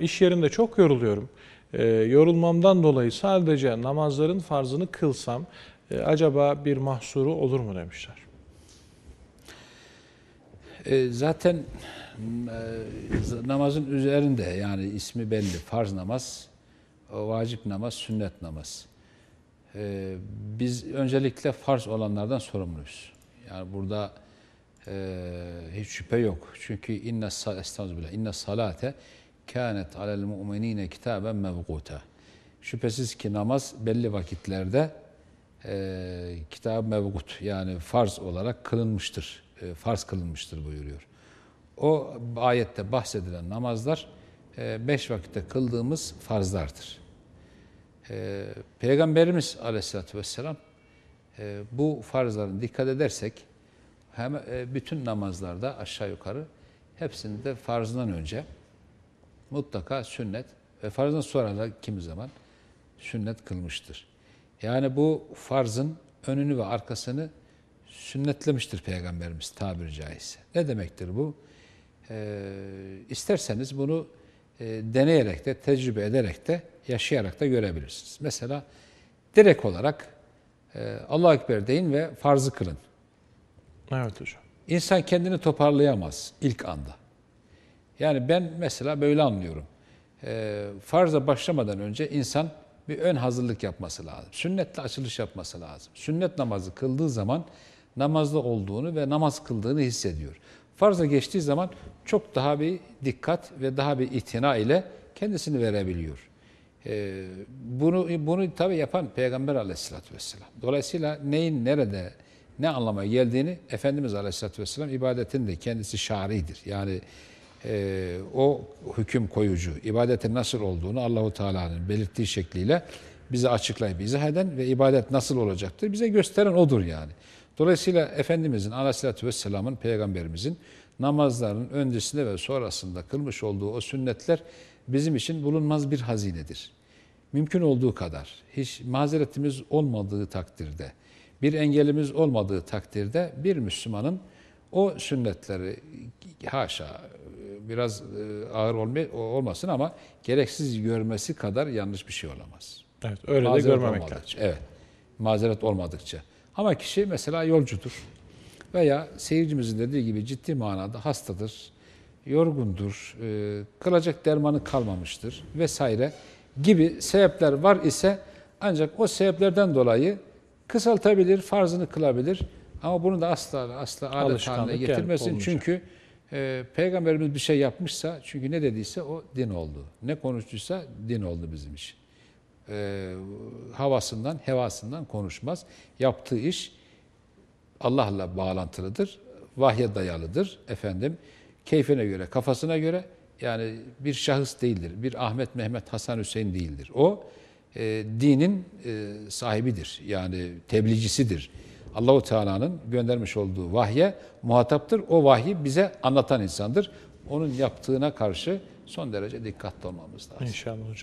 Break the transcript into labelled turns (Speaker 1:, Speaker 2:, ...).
Speaker 1: İş yerinde çok yoruluyorum. Ee, yorulmamdan dolayı sadece namazların farzını kılsam e, acaba bir mahsuru olur mu demişler.
Speaker 2: E, zaten e, namazın üzerinde yani ismi belli. Farz namaz, vacip namaz, sünnet namaz. E, biz öncelikle farz olanlardan sorumluyuz. Yani burada e, hiç şüphe yok. Çünkü estağfirullah inne salate kânet alel mu'minîne kitaben mevgûta. Şüphesiz ki namaz belli vakitlerde e, kitab mevgut yani farz olarak kılınmıştır. E, farz kılınmıştır buyuruyor. O ayette bahsedilen namazlar e, beş vakitte kıldığımız farzlardır. E, Peygamberimiz aleyhissalatü vesselam e, bu farzların dikkat edersek hem e, bütün namazlarda aşağı yukarı hepsinde farzından önce mutlaka sünnet ve farzdan sonra da kimi zaman sünnet kılmıştır. Yani bu farzın önünü ve arkasını sünnetlemiştir Peygamberimiz tabiri caizse. Ne demektir bu? Ee, isterseniz bunu e, deneyerek de, tecrübe ederek de, yaşayarak da görebilirsiniz. Mesela direkt olarak e, Allah-u Ekber deyin ve farzı kılın.
Speaker 1: Evet hocam.
Speaker 2: İnsan kendini toparlayamaz ilk anda. Yani ben mesela böyle anlıyorum. E, farza başlamadan önce insan bir ön hazırlık yapması lazım. Sünnetle açılış yapması lazım. Sünnet namazı kıldığı zaman namazda olduğunu ve namaz kıldığını hissediyor. Farza geçtiği zaman çok daha bir dikkat ve daha bir itina ile kendisini verebiliyor. Ee, bunu bunu tabi yapan Peygamber aleyhissalatü vesselam. Dolayısıyla neyin nerede ne anlamaya geldiğini Efendimiz aleyhissalatü vesselam ibadetin de kendisi şaridir. Yani e, o hüküm koyucu, ibadetin nasıl olduğunu Allahu Teala'nın belirttiği şekliyle bize açıklayıp izah eden ve ibadet nasıl olacaktır bize gösteren odur yani. Dolayısıyla Efendimizin aleyhissalatü vesselamın, peygamberimizin namazların öncesinde ve sonrasında kılmış olduğu o sünnetler bizim için bulunmaz bir hazinedir. Mümkün olduğu kadar, hiç mazeretimiz olmadığı takdirde, bir engelimiz olmadığı takdirde bir Müslümanın o sünnetleri haşa biraz e, ağır olmasın ama gereksiz görmesi kadar yanlış bir şey olamaz.
Speaker 1: Evet, öyle
Speaker 2: mazeret
Speaker 1: de görmemek lazım.
Speaker 2: Evet, mazeret olmadıkça. Ama kişi mesela yolcudur veya seyircimizin dediği gibi ciddi manada hastadır, yorgundur, e, kılacak dermanı kalmamıştır vesaire gibi sebepler var ise ancak o sebeplerden dolayı kısaltabilir, farzını kılabilir. Ama bunu da asla asla adet haline getirmesin. Yani, çünkü e, Peygamberimiz bir şey yapmışsa, çünkü ne dediyse o din oldu. Ne konuştuysa din oldu bizim için. E, havasından, hevasından konuşmaz. Yaptığı iş Allah'la bağlantılıdır, vahye dayalıdır efendim. Keyfine göre, kafasına göre yani bir şahıs değildir. Bir Ahmet, Mehmet, Hasan, Hüseyin değildir. O e, dinin e, sahibidir. Yani tebliğcisidir. Allahu Teala'nın göndermiş olduğu vahye muhataptır. O vahyi bize anlatan insandır. Onun yaptığına karşı son derece dikkatli olmamız lazım.
Speaker 1: İnşallah hocam.